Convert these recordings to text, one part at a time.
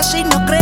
así no creo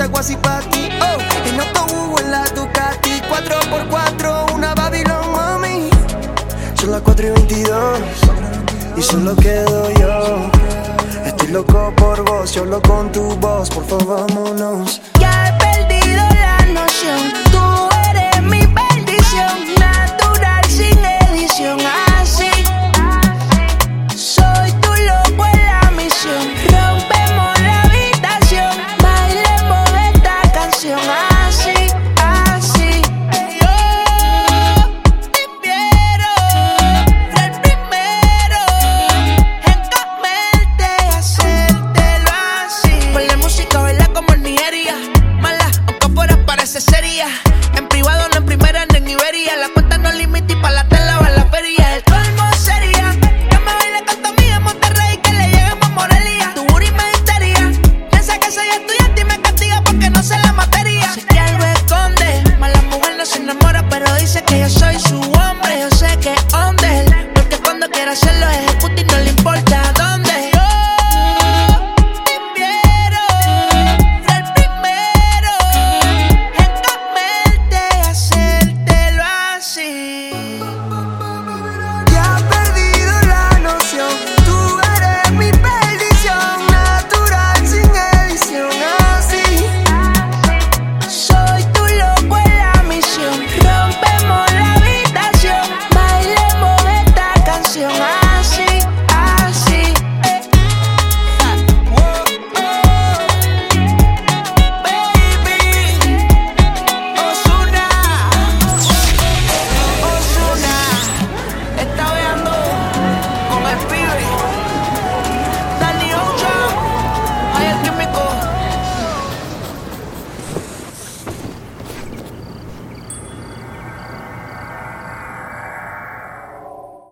esta guasipati. Oh, en autobús en la Ducati. 4x4, una Babylon, mami. Son las 4 y 22. Y solo quedo yo. Estoy loco por vos, solo con tu voz. Por favor, vámonos. Ya he perdido la noción. Tú En privado, no en primera, ni en Iberia. La cuenta no limita y pa' la tela va la feria. El colmo sería que me baile con tu en Monterrey que le lleguemos a Morelia. Tu booty me histeria. Piensa que soy estudiante y me castiga porque no sé la materia. Sé que algo esconde. Mala mujer no se enamora, pero dice que yo soy su hombre. Yo sé que onda porque cuando quiera hacerlo es